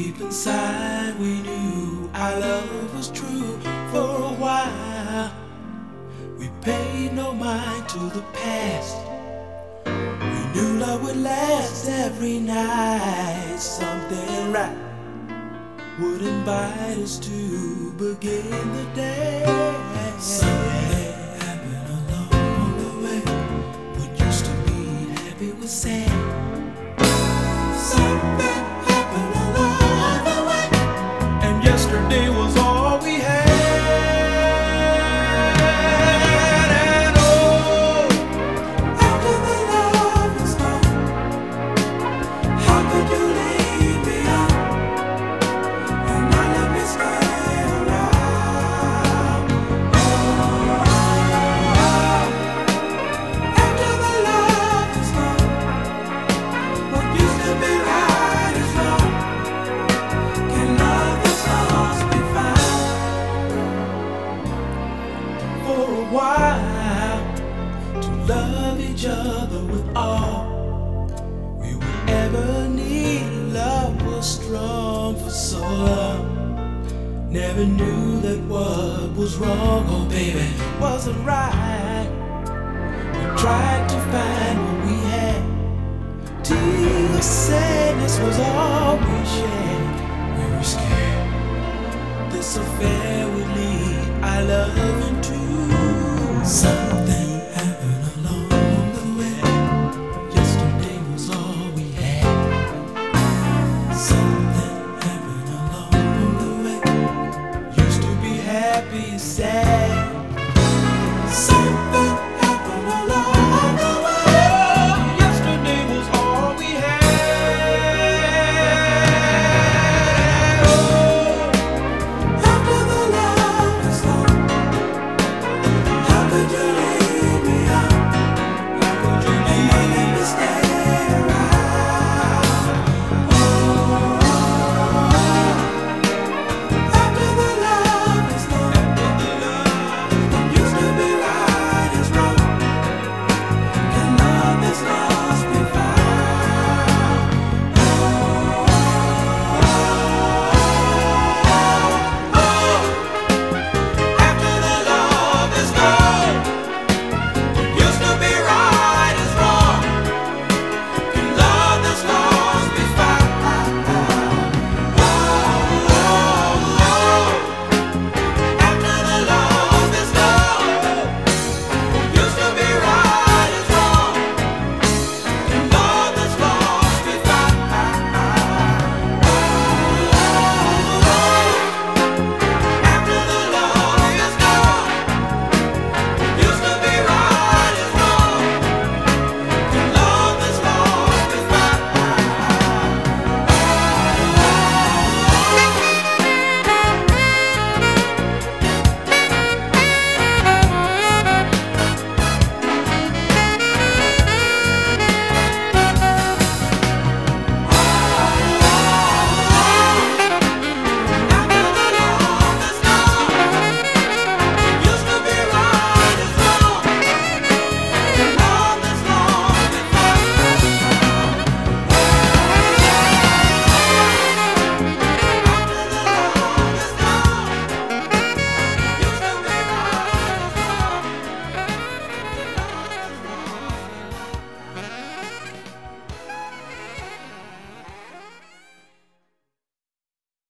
Deep inside, we knew our love was true for a while. We paid no mind to the past. We knew love would last every night. Something right would invite us to begin the day. Something while? To love each other with all we would ever need. Love was strong for so long. Never knew that what was wrong, oh baby, wasn't right. We tried to find what we had. Till sadness was all we shared. We were scared this affair would lead our love said.